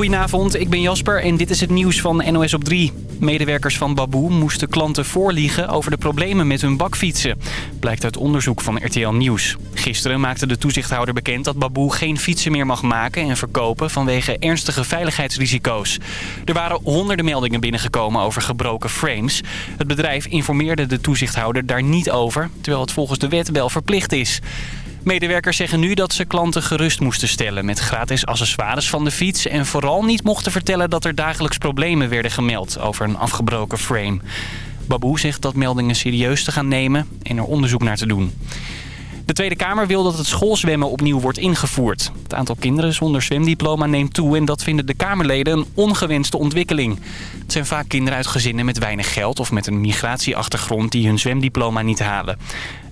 Goedenavond, ik ben Jasper en dit is het nieuws van NOS op 3. Medewerkers van Baboe moesten klanten voorliegen over de problemen met hun bakfietsen. Blijkt uit onderzoek van RTL Nieuws. Gisteren maakte de toezichthouder bekend dat Baboe geen fietsen meer mag maken en verkopen vanwege ernstige veiligheidsrisico's. Er waren honderden meldingen binnengekomen over gebroken frames. Het bedrijf informeerde de toezichthouder daar niet over, terwijl het volgens de wet wel verplicht is. Medewerkers zeggen nu dat ze klanten gerust moesten stellen met gratis accessoires van de fiets... en vooral niet mochten vertellen dat er dagelijks problemen werden gemeld over een afgebroken frame. Baboe zegt dat meldingen serieus te gaan nemen en er onderzoek naar te doen. De Tweede Kamer wil dat het schoolzwemmen opnieuw wordt ingevoerd. Het aantal kinderen zonder zwemdiploma neemt toe en dat vinden de Kamerleden een ongewenste ontwikkeling. Het zijn vaak kinderen uit gezinnen met weinig geld of met een migratieachtergrond die hun zwemdiploma niet halen.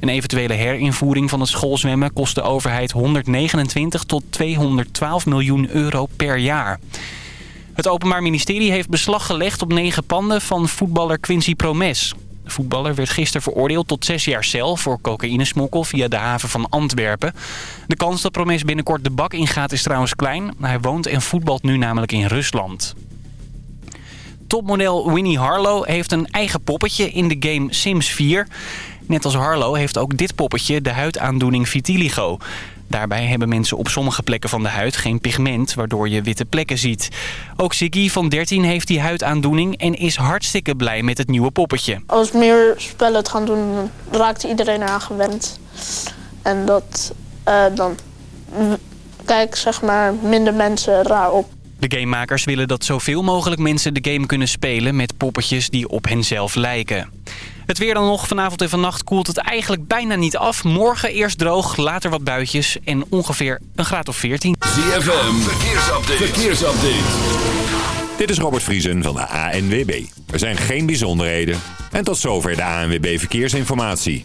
Een eventuele herinvoering van het schoolzwemmen kost de overheid 129 tot 212 miljoen euro per jaar. Het Openbaar Ministerie heeft beslag gelegd op negen panden van voetballer Quincy Promes. De voetballer werd gisteren veroordeeld tot zes jaar cel voor cocaïnesmokkel via de haven van Antwerpen. De kans dat Promes binnenkort de bak ingaat is trouwens klein. Hij woont en voetbalt nu namelijk in Rusland. Topmodel Winnie Harlow heeft een eigen poppetje in de game Sims 4. Net als Harlow heeft ook dit poppetje de huidaandoening vitiligo. Daarbij hebben mensen op sommige plekken van de huid geen pigment, waardoor je witte plekken ziet. Ook Ziggy van 13 heeft die huidaandoening en is hartstikke blij met het nieuwe poppetje. Als meer spellen het gaan doen, raakt iedereen eraan gewend. En dat uh, dan kijk zeg maar minder mensen raar op. De gamemakers willen dat zoveel mogelijk mensen de game kunnen spelen met poppetjes die op henzelf lijken. Het weer dan nog. Vanavond en vannacht koelt het eigenlijk bijna niet af. Morgen eerst droog, later wat buitjes en ongeveer een graad of 14. ZFM, verkeersupdate. verkeersupdate. Dit is Robert Vriesen van de ANWB. Er zijn geen bijzonderheden. En tot zover de ANWB Verkeersinformatie.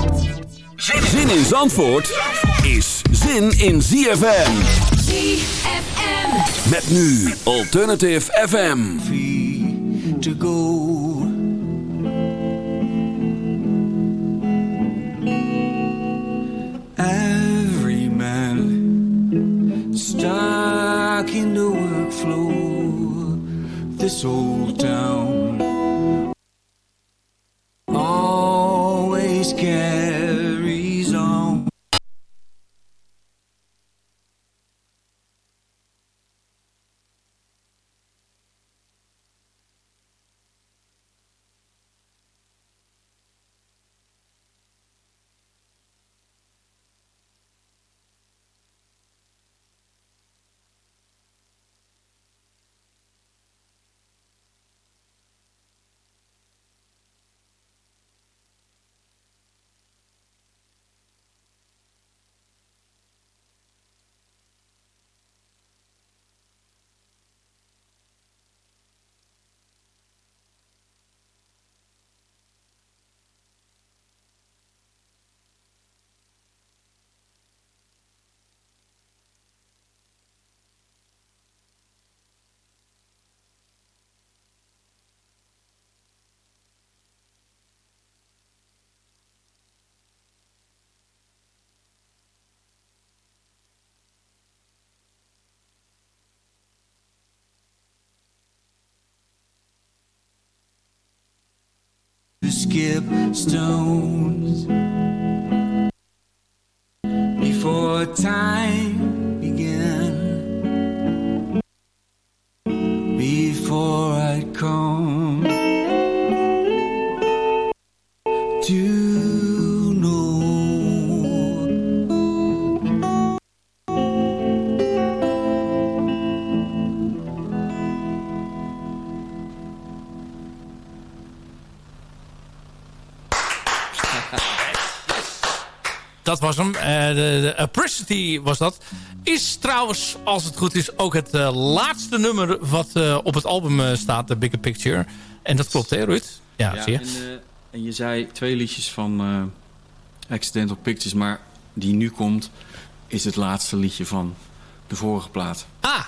Zin in Zandvoort is zin in ZFM. ZFM. Met nu Alternative FM. Free to go. Every man stuck in the workflow. This old town always carries on. to skip stones de, de Apricity was dat. Is trouwens, als het goed is, ook het eh, laatste nummer wat eh, op het album eh, staat, The Bigger Picture. En dat klopt, hè Ruud? Ja, Ja, zie je. en, eh, en je zei twee liedjes van eh, Accidental Pictures, maar die nu komt is het laatste liedje van de vorige plaat. Ah,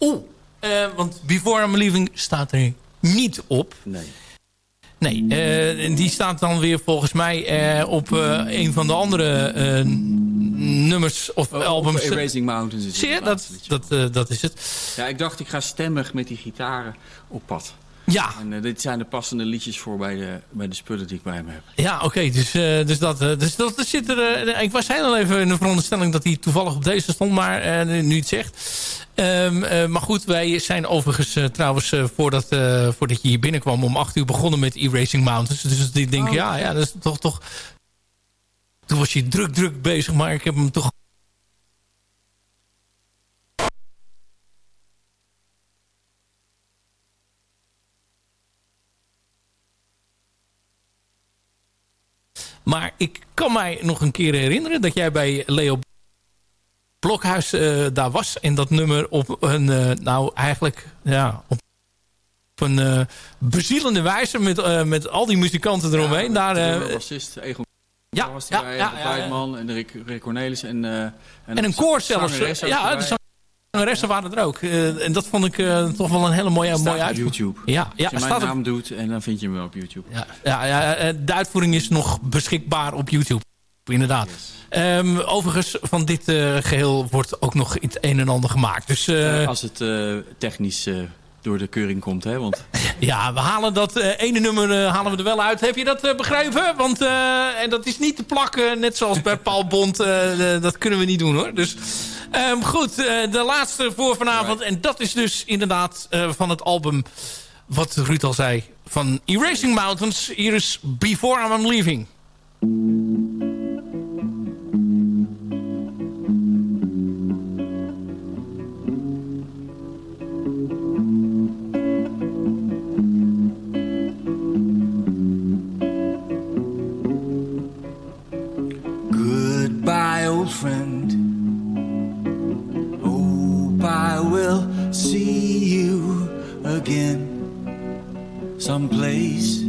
oeh. Eh, want Before I'm Leaving staat er niet op. Nee. Nee, eh, die staat dan weer volgens mij eh, op eh, een van de andere eh, nummers of albums. Op Erasing Mountains is het Zie je, dat, dat, eh, dat is het. Ja, ik dacht ik ga stemmig met die gitaren op pad. Ja, En eh, dit zijn de passende liedjes voor bij de, bij de spullen die ik bij me heb. ja oké. dus, eh, dus, dat, dus dat, dat zit er... ik was heel even in de veronderstelling dat hij toevallig op deze stond, maar nu het zegt. Ehm, eh, maar goed, wij zijn overigens trouwens voordat, voordat je hier binnenkwam om acht uur begonnen met Erasing Mountains. Dus ik denk, Oh. ja, ja, dat is toch, toch... Toen was je druk, druk bezig, maar ik heb hem toch Maar ik kan mij nog een keer herinneren dat jij bij Leo Blokhuis eh, daar was. En dat nummer op een, eh, nou eigenlijk, ja, op een eh, bezielende wijze met, met al die muzikanten eromheen. daar, eh, de bassist Egon ja, was ja, ja, de ja, ja. Beidman en de Rick, Rick Cornelis en, eh, en, En een koor zelfs. Ja, de zangeressen waren er ook. Eh, en dat vond ik eh, toch wel een hele mooie, Staat mooie op uitvoering. YouTube. Ja, ja Als je mijn staat op naam doet en dan vind je hem wel op YouTube. Ja, ja, ja, de uitvoering is nog beschikbaar op YouTube. Inderdaad. Ehm, overigens, van dit eh, geheel wordt ook nog het een en ander gemaakt. Dus als het eh, technisch eh, door de keuring komt, hè? Want ja, we halen dat eh, ene nummer eh, halen we er wel uit. Heb je dat eh, begrepen? Want en dat is niet te plakken, net zoals bij Paul Bond. dat kunnen we niet doen hoor. Dus ehm, goed, de laatste voor vanavond. En dat is dus inderdaad van het album, wat Ruud al zei, van Erasing Mountains. Hier is Before I'm Leaving. Old friend. Hope I will see you again. Someplace,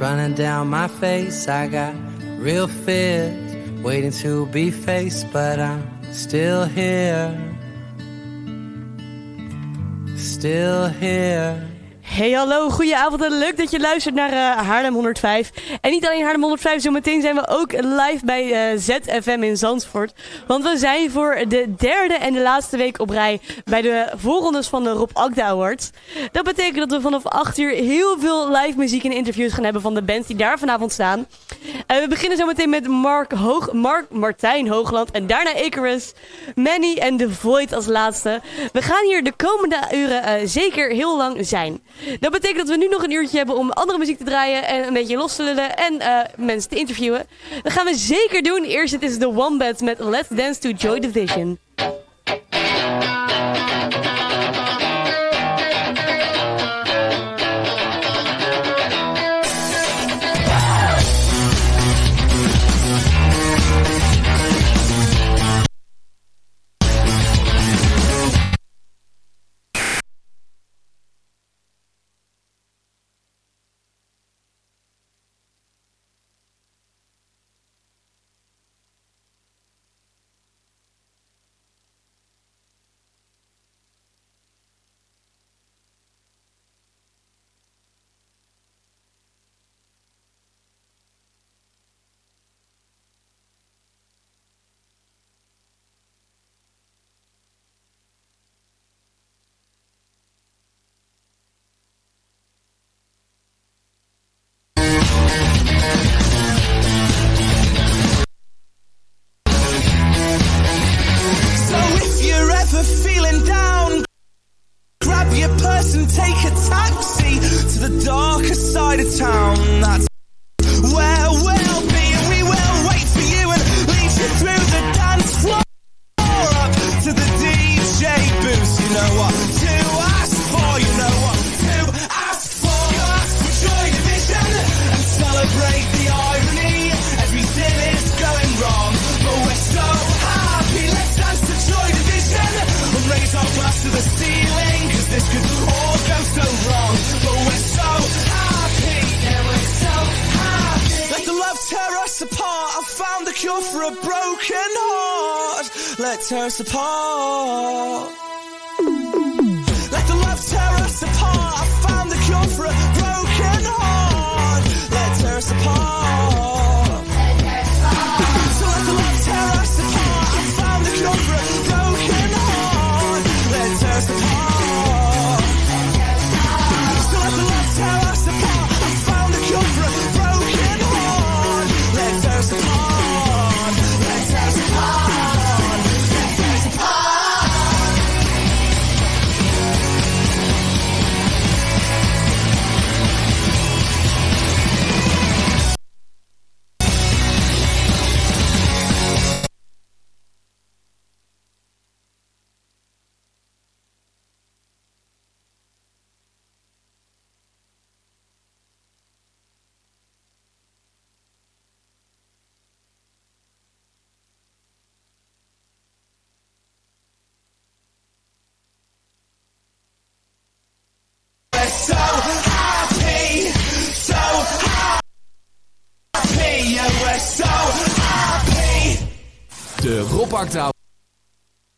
running down my face. I got real fears waiting to be faced, but I'm still here. Still here. Hey hallo, goedenavond en leuk dat je luistert naar uh, Haarlem 105. En niet alleen Haarlem 105, zometeen zijn we ook live bij uh, ZFM in Zandvoort. Want we zijn voor de derde en de laatste week op rij bij de voorrondes van de Rob Agda Awards. Dat betekent dat we vanaf 8 uur heel veel live muziek en interviews gaan hebben van de bands die daar vanavond staan. Uh, we beginnen zometeen met Mark Hoog, Mark Martijn Hoogland en daarna Icarus, Manny en The Void als laatste. We gaan hier de komende uren zeker heel lang zijn. Dat betekent dat we nu nog een uurtje hebben om andere muziek te draaien en een beetje los te lullen en uh, mensen te interviewen. Dat gaan we zeker doen. Eerst het is de Wombat met Let's Dance to Joy Division. what tears apart Akda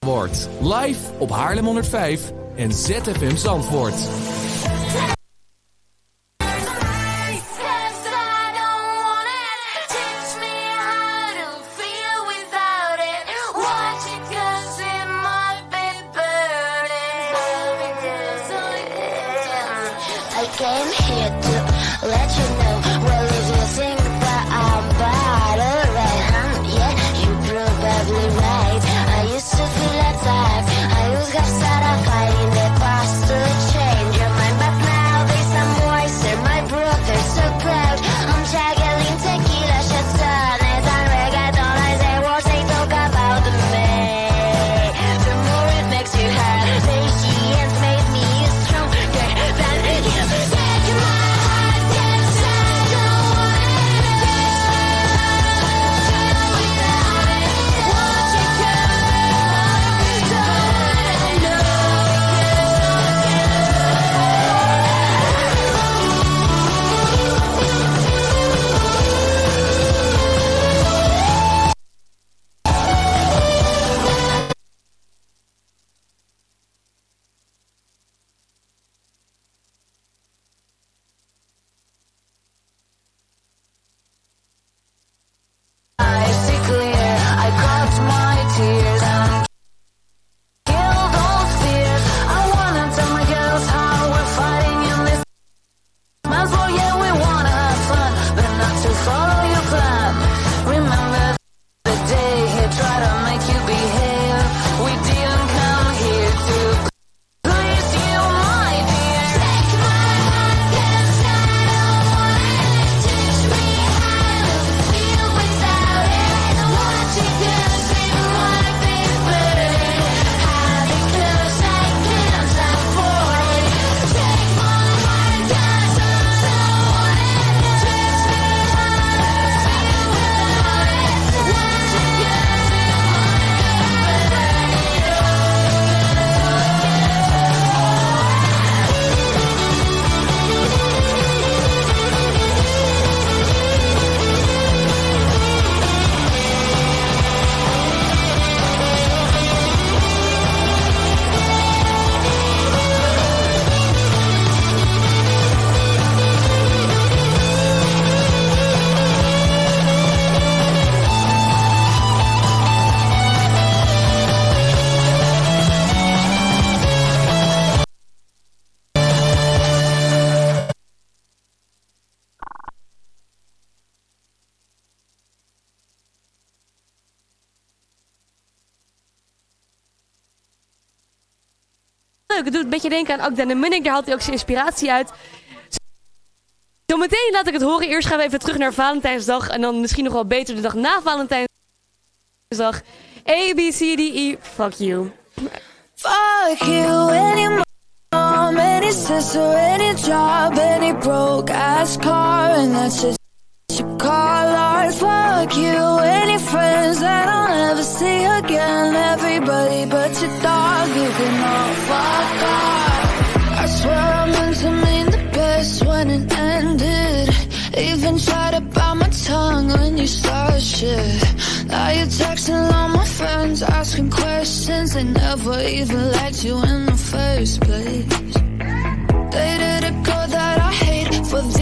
Award. Live op Haarlem 105 en ZFM Zandvoort. I came here to let you know. Doet een beetje denken aan Akda en Munnik. Daar haalt hij ook zijn inspiratie uit. Zometeen laat ik het horen. Eerst gaan we even terug naar Valentijnsdag. En dan misschien nog wel beter de dag na Valentijnsdag. A, B, C, D, E. Fuck you. Fuck you, any mom, any sister, any job, any broke ass car, and that's just call. Fuck you, any friends that I'll never see again. Everybody but your dog, you can all fuck off. I swear I meant to mean the best when it ended. Even tried to bite my tongue when you started shit. Now you're texting all my friends, asking questions. They never even liked you in the first place. Dated a girl that I hate for the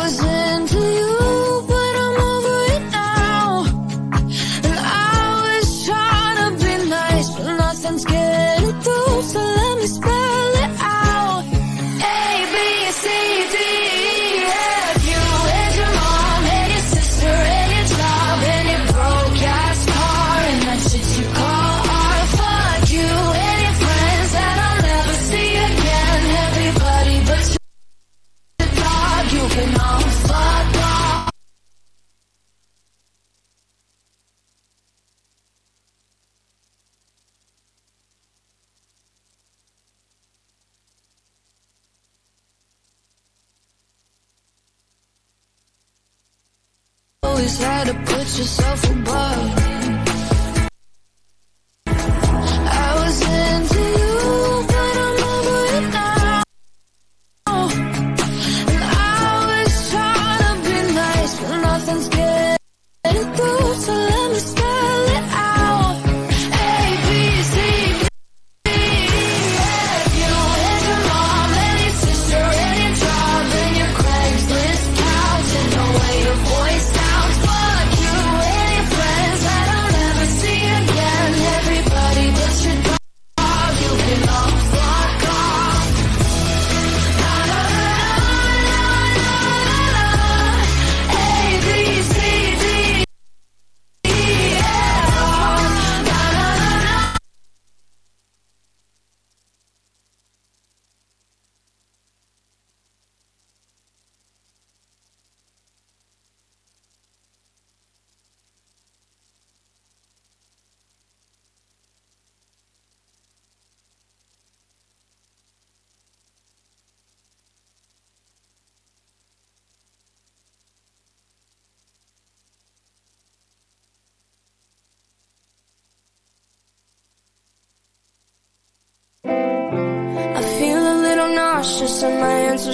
nauseous and my hands are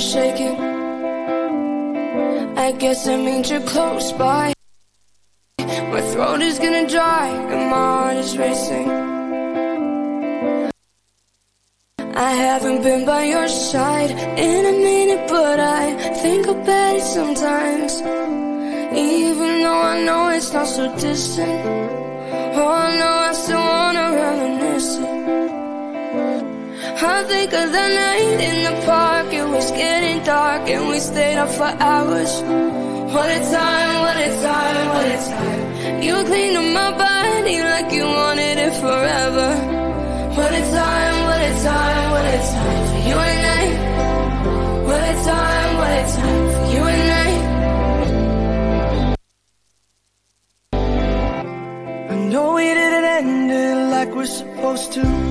shaking. I guess it means you're close by. My throat is gonna dry and my heart is racing. I haven't been by your side in a minute, but I think about it sometimes. Even though I know it's not so distant. Oh, no, I still I think of the night in the park, it was getting dark and we stayed up for hours. What a time, what a time, what a time. You cleaned up my body like you wanted it forever. What a time, what a time, what a time for you and I. What a time, what a time for you and I. I know we didn't end it like we're supposed to.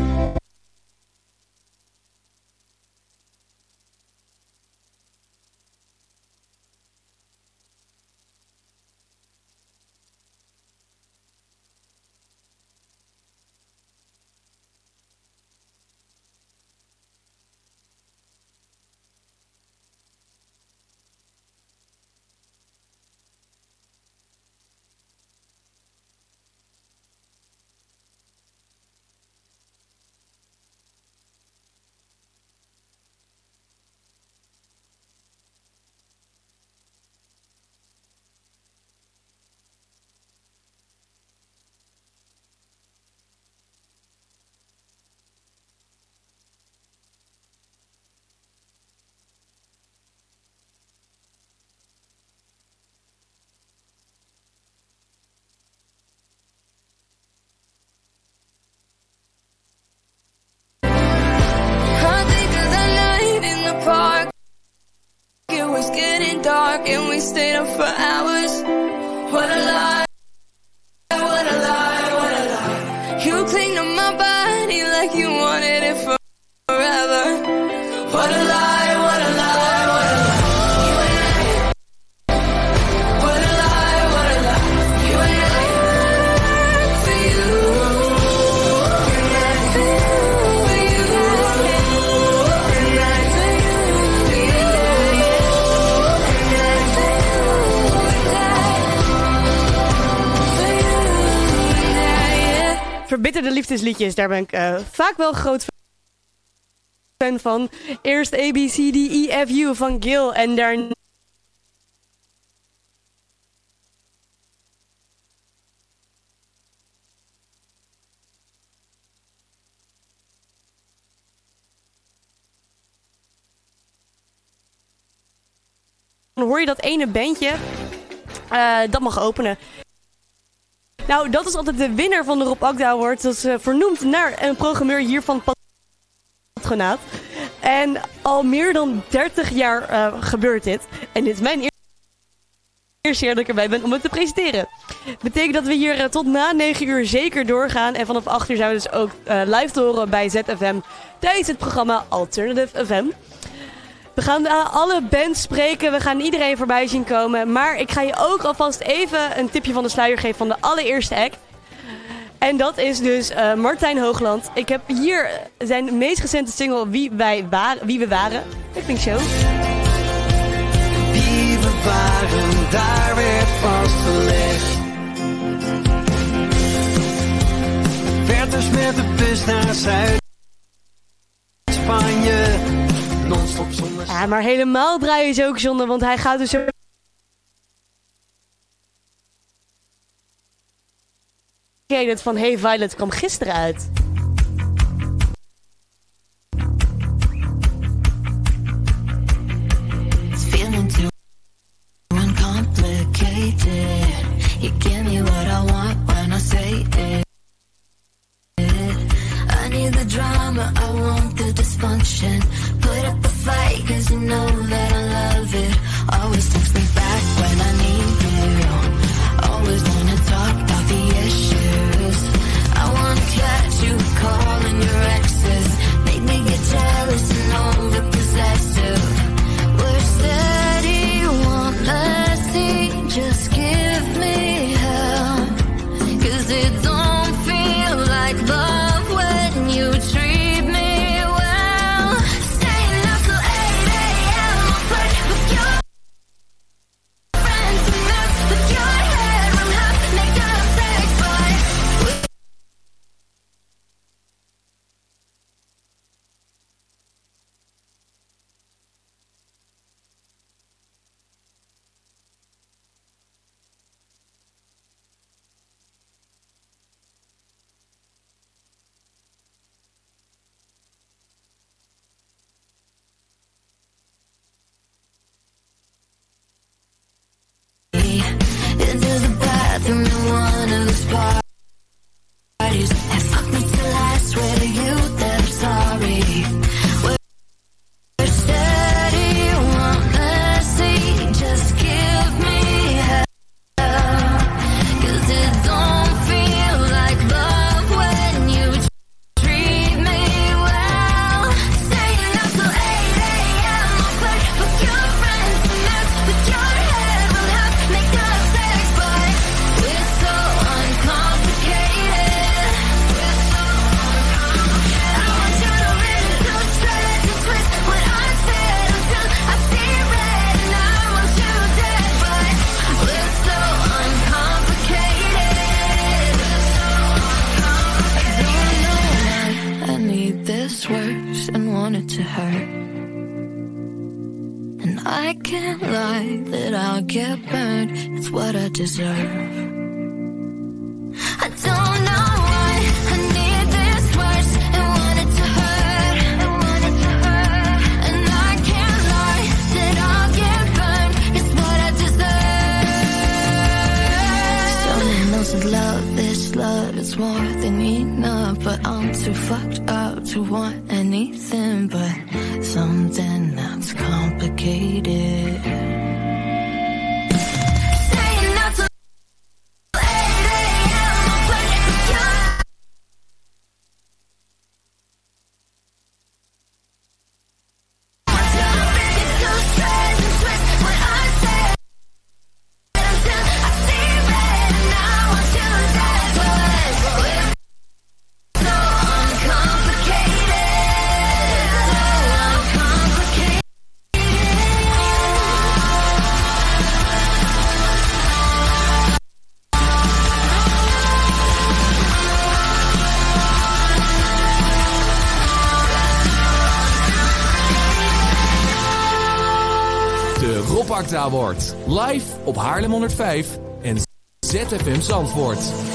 And we stayed up for hours. What a lie. Liefdesliedjes, daar ben ik eh, vaak wel groot fan van. Eerst A, B, C, D, E, F, U van Gil en. Dan hoor je dat ene bandje, eh, dat mag openen. Nou, dat is altijd de winnaar van de Rob Akda Award. Dat is eh, vernoemd naar een programmeur hier van patronaat. En al meer dan 30 jaar eh, gebeurt dit. En dit is mijn eer- eerste jaar dat ik erbij ben om het te presenteren. Betekent dat we hier eh, tot na 9 uur zeker doorgaan. En vanaf 8 uur zijn we dus ook live te horen bij ZFM tijdens het programma Alternative FM. We gaan alle bands spreken. We gaan iedereen voorbij zien komen. Maar ik ga je ook alvast even een tipje van de sluier geven van de allereerste act. En dat is dus eh, Martijn Hoogland. Ik heb hier zijn meest recente single Wie, wij waren, Wie we waren. Ik vind show. Wie we waren, daar werd vastgelegd. Werd dus met de bus naar Zuid-Spanje. Non-stop zonder Ja, maar helemaal draaien is ook zonde, want hij gaat dus zo... Het van Hey Violet kwam gisteren uit. It's put up a fight cause you know that I love it. Always Live op Haarlem 105 en ZFM Zandvoort.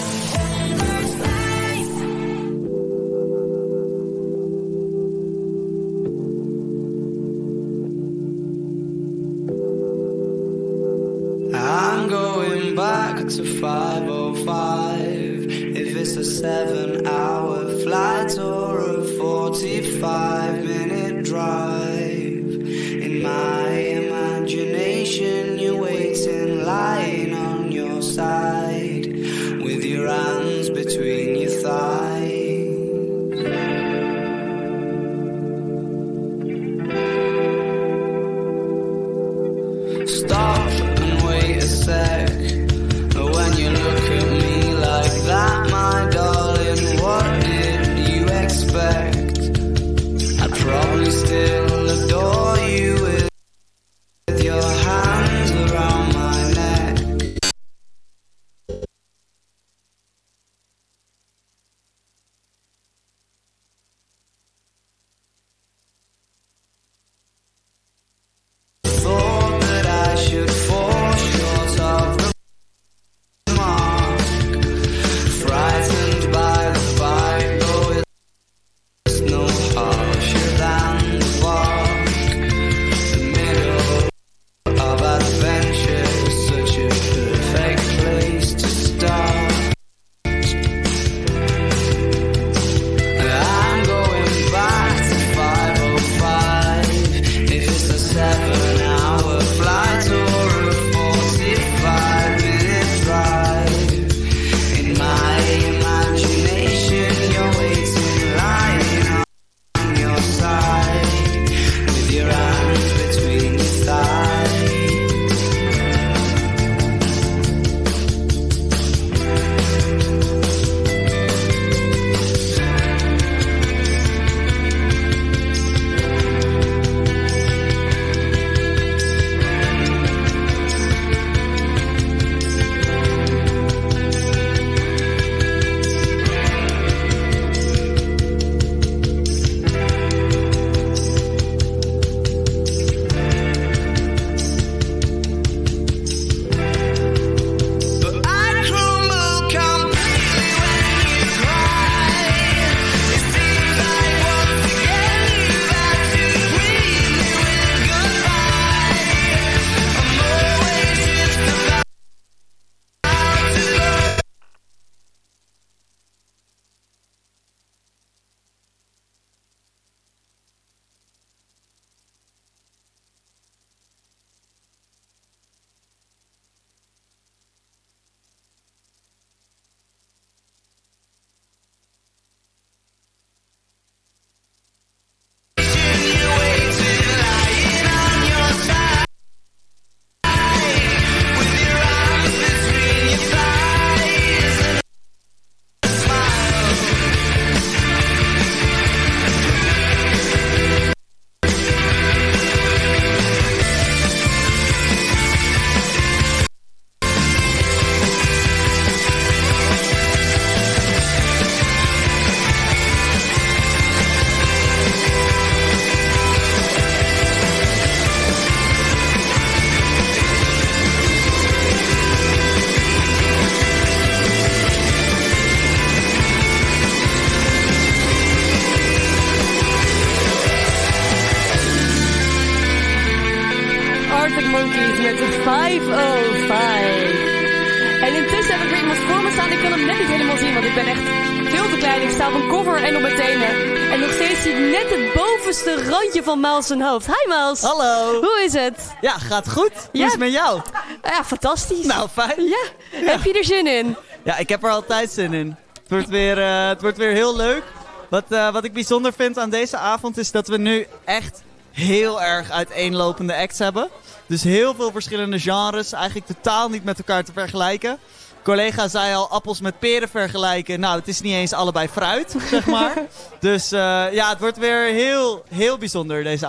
Miles zijn hoofd. Hi Miles. Hallo. Hoe is het? Ja, gaat goed. Hoe is het met jou? Ja, fantastisch. Nou, fijn. Ja. Heb je er zin in? Ja, ik heb er altijd zin in. Het wordt weer, eh, het wordt weer heel leuk. Wat, eh, wat ik bijzonder vind aan deze avond is dat we nu echt heel erg uiteenlopende acts hebben. Dus heel veel verschillende genres, eigenlijk totaal niet met elkaar te vergelijken. Collega zei al appels met peren vergelijken. Nou, het is niet eens allebei fruit, zeg maar. dus eh, ja, het wordt weer heel, heel bijzonder deze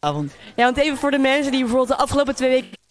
avond. Ja, want even voor de mensen die bijvoorbeeld de afgelopen twee weken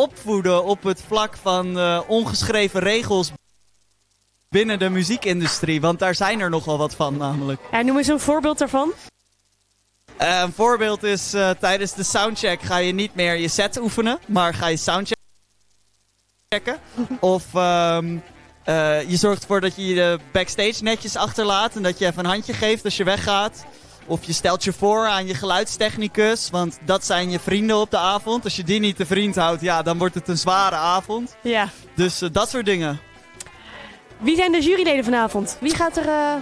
opvoeden op het vlak van eh, ongeschreven regels binnen de muziekindustrie. Want daar zijn er nogal wat van namelijk. Ja, noem eens een voorbeeld daarvan. Eh, een voorbeeld is eh, tijdens de soundcheck ga je niet meer je set oefenen, maar ga je soundchecken. of ehm, eh, je zorgt ervoor dat je je backstage netjes achterlaat en dat je even een handje geeft als je weggaat. Of je stelt je voor aan je geluidstechnicus, want dat zijn je vrienden op de avond. Als je die niet te vriend houdt, ja, dan wordt het een zware avond. Ja. Dus eh, dat soort dingen. Wie zijn de juryleden vanavond? Wie gaat er eh, Eh,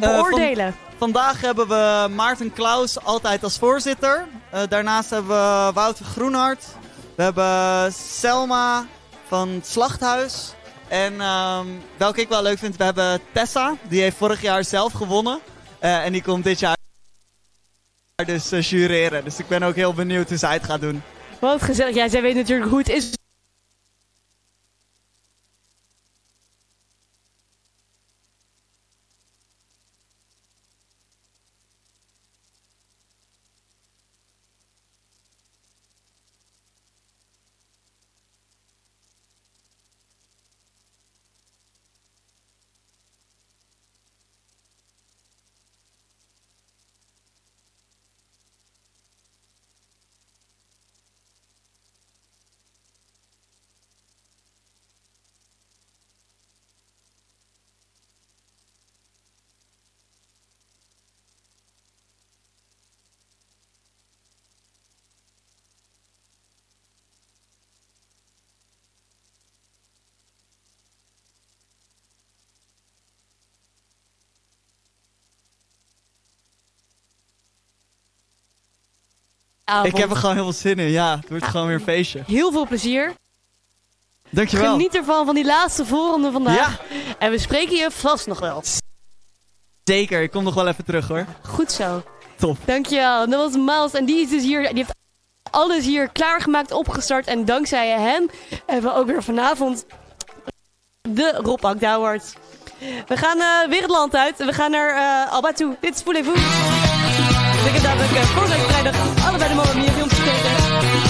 van- beoordelen? vandaag hebben we Maarten Klaus altijd als voorzitter. Daarnaast hebben we Wouter Groenhart. We hebben Selma van het Slachthuis. En ehm, welke ik wel leuk vind, we hebben Tessa. Die heeft vorig jaar zelf gewonnen. En die komt dit jaar dus eh, jureren. Dus ik ben ook heel benieuwd hoe zij het gaat doen. Wat gezellig. Ja, zij weet natuurlijk hoe het is. Ik heb er gewoon heel veel zin in, ja. Het wordt gewoon weer een feestje. Heel veel plezier. Dankjewel. Geniet ervan van die laatste voorronde vandaag. Ja. En we spreken je vast nog wel. Zeker, ik kom nog wel even terug hoor. Goed zo. Top. Dankjewel. Dat was Miles en die is dus hier. Die heeft alles hier klaargemaakt, opgestart. En dankzij hem hebben we ook weer vanavond de Rob Akda Awards. We gaan eh, weer het land uit. We gaan naar eh, Alba toe. Dit is Ik heb vorige week vrijdag allebei de Mamma Mia films gekeken.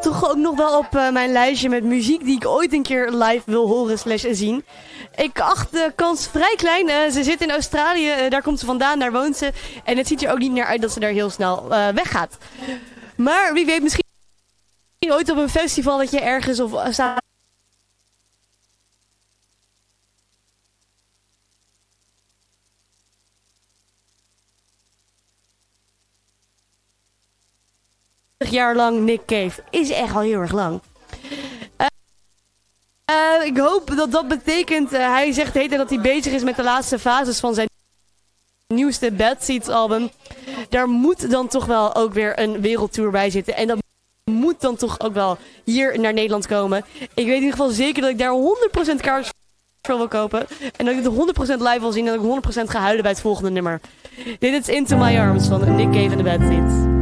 toch ook nog wel op eh, mijn lijstje met muziek die ik ooit een keer live wil horen slash zien. Ik acht de kans vrij klein. Eh, ze zit in Australië, eh, daar komt ze vandaan, daar woont ze. En het ziet er ook niet naar uit dat ze daar heel snel weggaat. Maar wie weet misschien ooit op een festivaletje ergens of staat 40 jaar lang Nick Cave. Is echt al heel erg lang. Eh, eh, ik hoop dat dat betekent... Eh, hij zegt dat hij bezig is met de laatste fases van zijn nieuwste Bad Seats album. Daar moet dan toch wel ook weer een wereldtour bij zitten. En dat moet dan toch ook wel hier naar Nederland komen. Ik weet in ieder geval zeker dat ik daar 100% kaars voor wil kopen. En dat ik het 100% live wil zien. En dat ik 100% ga huilen bij het volgende nummer. Dit is Into My Arms van Nick Cave en de Bad Seeds.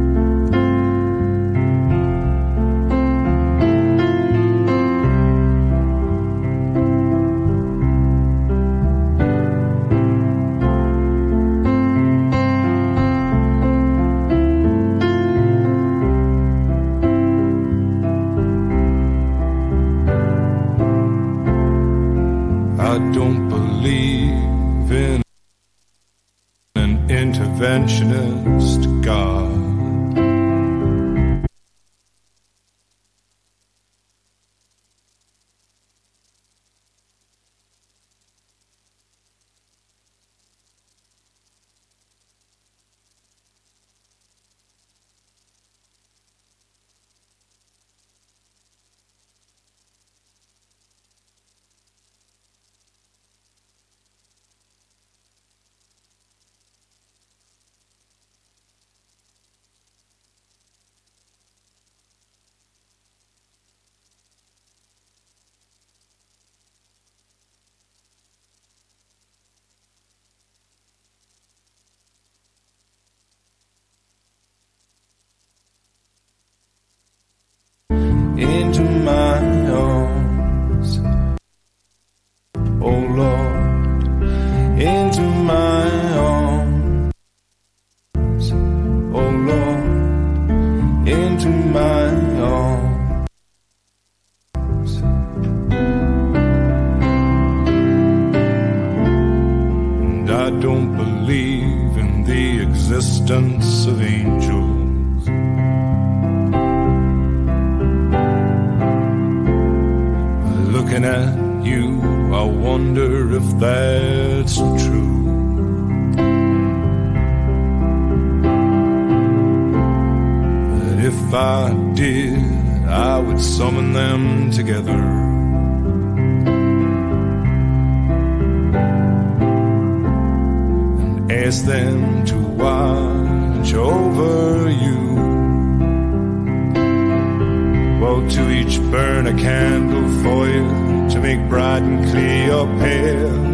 Bright and clear your path.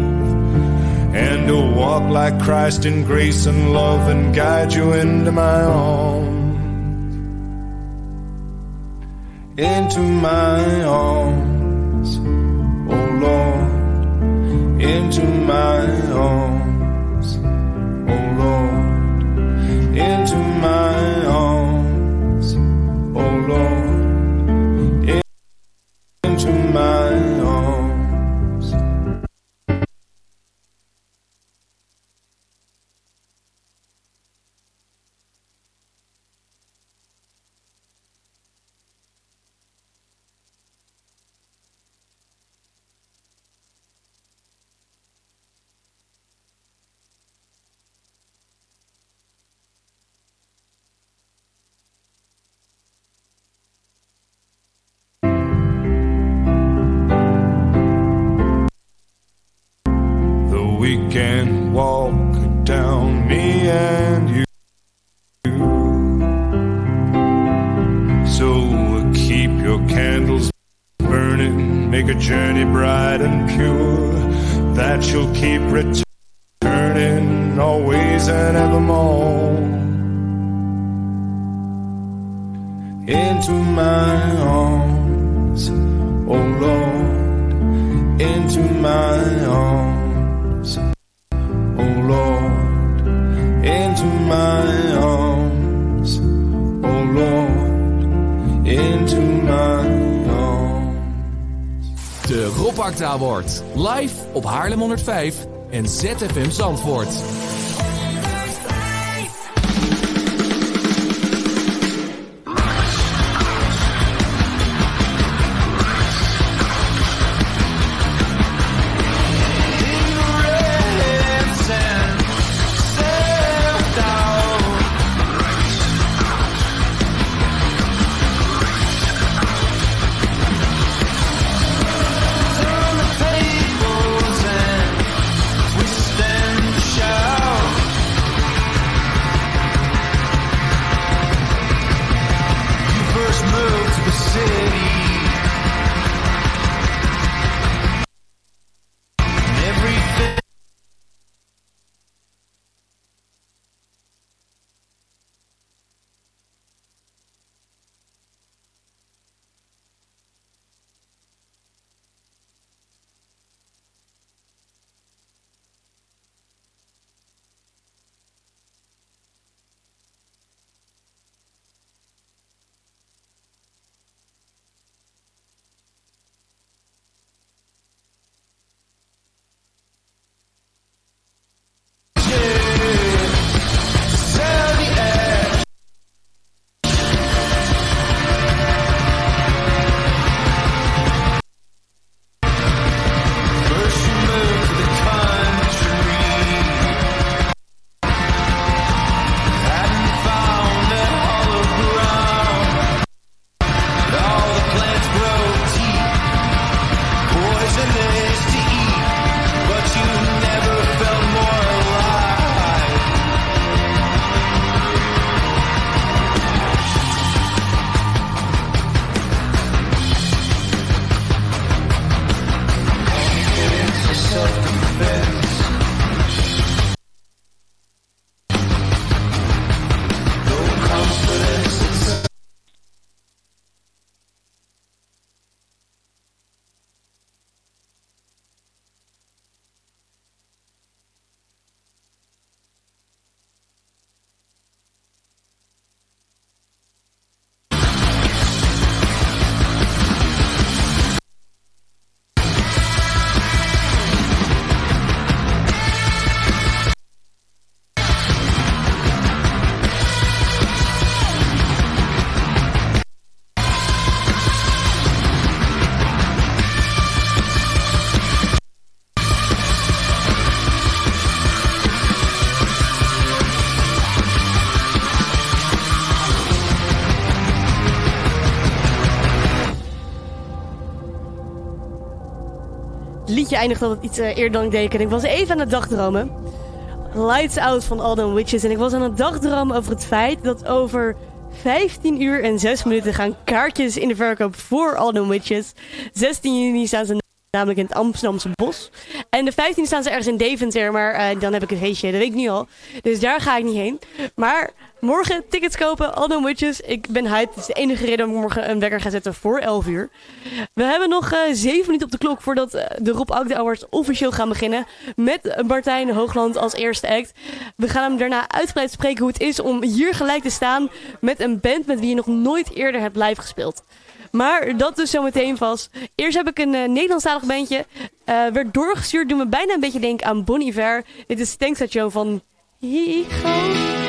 And to walk like Christ in grace and love and guide you into my arms. Into my arms, oh Lord. Into my arms, oh Lord. Into my arms, oh Lord returning always and evermore into my arms, oh Lord, into my arms, oh Lord, into my arms, oh Lord, into my De Rob Acta Award. Live op Haarlem 105 en ZFM Zandvoort. Het liedje eindigt altijd iets eh, eerder dan ik deed. En ik was even aan het dagdromen. Lights Out van Alden Witches. En ik was aan het dagdromen over het feit dat over 15 uur en 6 minuten gaan kaartjes in de verkoop voor Alden Witches. 16 juni staan ze namelijk in het Amsterdamse bos. En de 15 staan ze ergens in Deventer, maar eh, dan heb ik een feestje, dat weet ik nu al. Dus daar ga ik niet heen. Maar morgen tickets kopen, Alden Witches. Ik ben hyped. Het is de enige reden dat ik morgen een wekker ga zetten voor 11 uur. We hebben nog eh 7 minuten op de klok voordat eh, de Rob Akda Awards officieel gaan beginnen. Met Martijn Hoogland als eerste act. We gaan hem daarna uitgebreid spreken hoe het is om hier gelijk te staan met een band met wie je nog nooit eerder hebt live gespeeld. Maar dat dus zometeen vast. Eerst heb ik een eh, Nederlandstalig bandje. eh, werd doorgestuurd, doen me bijna een beetje denken aan Bon Iver. Dit is Tankstation van Higo.